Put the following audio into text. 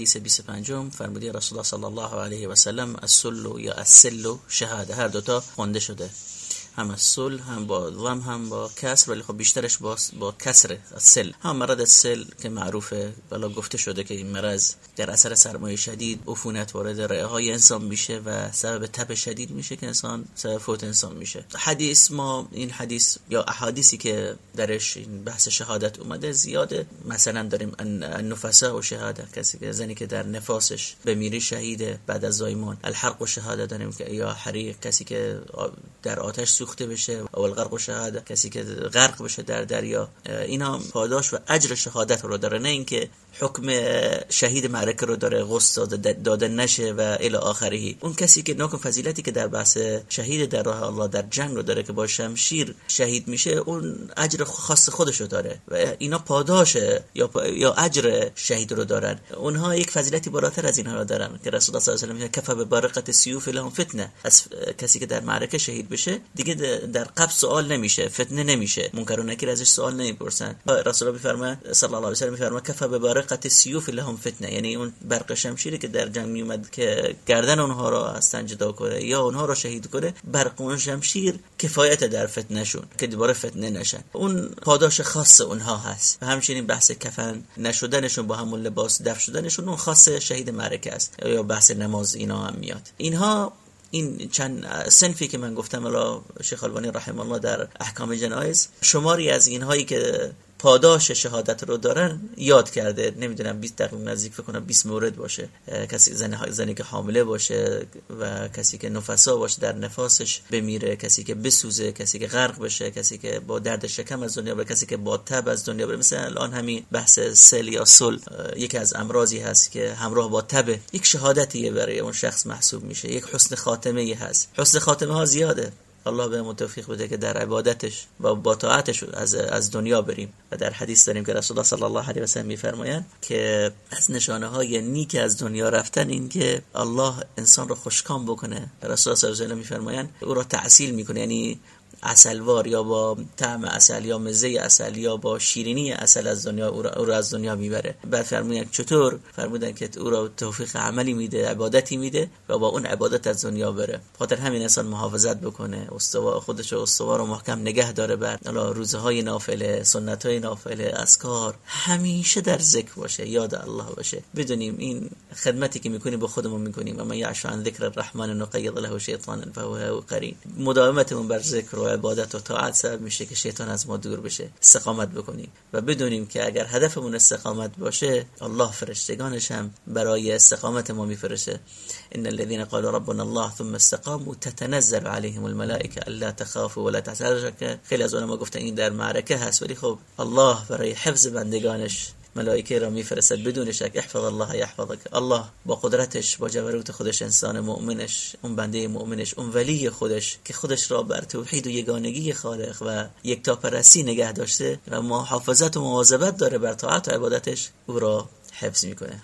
حدیث 25 فرمودی رسول الله صلی الله علیه و سلم السل یا السل شهاده هر دوتا خونده شده. هم السل هم با ضم هم با کسر ولی خب بیشترش با با کسر السل هم مرض السل که معروفه. بلا گفته شده که این مرض در اثر سرمایه شدید عفونت وارد رئه های انسان میشه و سبب تب شدید میشه که انسان سبب فوت انسان میشه. حدیث ما این حدیث یا احادیثی که درش این بحث شهادت اومده زیاده. مثلا داریم النفساء و شهاده. کسی که زنی که در نفاسش بمیری شهیده بعد از زایمان. الحرق و شهاده داریم که یا حریق. کسی که در آتش سوخته بشه و الغرق و شهاده کسی که غرق بشه در دریا اینا پاداش و اجر شهادت رو داره. نه اینکه حکم شهید معرکه رو داره غص داده نشه و الی آخری اون کسی که ناکن فضیلتی که در بحث شهید در راه الله در جنگ رو داره که با شمشیر شهید میشه اون اجر خاص خودش رو داره و اینا پاداشه یا یا اجر شهید رو دارن. اونها یک فضیلتی بالاتر از اینها رو دارن که رسول الله صلی الله علیه و آله کفه به بارقت سیوف لهم فتنه. از کسی که در معرکه شهید بشه دیگه در قبل سوال نمیشه فتنه نمیشه. منکر و نکیر ازش سوال نمی‌پرسن. رسول الله میفرما صلی الله علیه و سلم میفرما کفه به بارقت سیوف لهم فتنه. یعنی اون برق شمشیری که در جنگ میومد که گردن اونها رو از تن جدا کنه یا اونها رو شهید کنه برق اون شمشیر کفایت در فتنه شون که دوباره فتنه نشن. اون پاداش خاص اونها هست. و همچنین بحث کفن نشدنشون با همون لباس دف شدنشون اون خاص شهید معرکه است. یا بحث نماز اینا هم میاد. اینها این چند سنفی که من گفتم الا شیخ البانی رحم الله در احکام جنایز شماری از اینهایی که پاداش شهادت رو دارن یاد کرده نمی‌دونم 20 دقیقه نزدیک فکر کنم 20 مورد باشه. کسی زن زنی که حامله باشه و کسی که نفسا باشه در نفاسش بمیره کسی که بسوزه کسی که غرق بشه کسی که با درد شکم از دنیا بره کسی که با تب از دنیا بره. مثلا الان همین بحث سل یا سل یکی از امراضی هست که همراه با تب یک شهادتیه برای اون شخص محسوب میشه یک حسن خاتمه هست. حسن خاتمه ها زیاده. الله به توفیق بده که در عبادتش و با طاعتش از از دنیا بریم. و در حدیث داریم که رسول الله صلی الله علیه و سلم میفرمایند که از نشانه های نیک از دنیا رفتن این که الله انسان رو خوشکام بکنه. رسول الله صلی الله علیه و سلم میفرمایند او را تعسیل می‌کنه. یعنی اصلوار یا با طعم اصل یا مزه اصل یا با شیرینی اصل از دنیا او را, از دنیا می‌بره. بعد فرمودن چطور؟ فرمودن که او را توفیق عملی میده عبادتی میده و با اون عبادت از دنیا بره. خاطر همین انسان محافظت بکنه. استوا خودش استوار و محکم نگه داره بر روزهای نافله سنت های نافله اسکار همیشه در ذکر باشه یاد الله باشه. بدونیم این خدمتی که می‌کنیم به خودمون می‌کنیم. و من یعش عن ذکر الرحمن نقید له شیطان فهو قرین. مداومتمون بر ذکر و عبادت و طاعت سبب میشه که شیطان از ما دور بشه استقامت بکنیم و بدونیم که اگر هدفمون استقامت باشه الله فرشتگانش هم برای استقامت ما میفرشه. ان الذين قالوا ربنا الله ثم استقاموا تتنزل عليهم الملائكه الا تخافوا ولا تحزنوا. خیلی از ما گفتن این در معرکه هست ولی خب الله برای حفظ بندگانش ملائکه را میفرستد بدون شک احفظ الله یحفظک. الله با قدرتش با جبروت خودش انسان مؤمنش اون بنده مؤمنش اون ولی خودش که خودش را بر توحید و یگانگی خالق و یکتاپرستی نگه داشته و محافظت و مواظبت داره بر طاعت و عبادتش او را حفظ می‌کنه.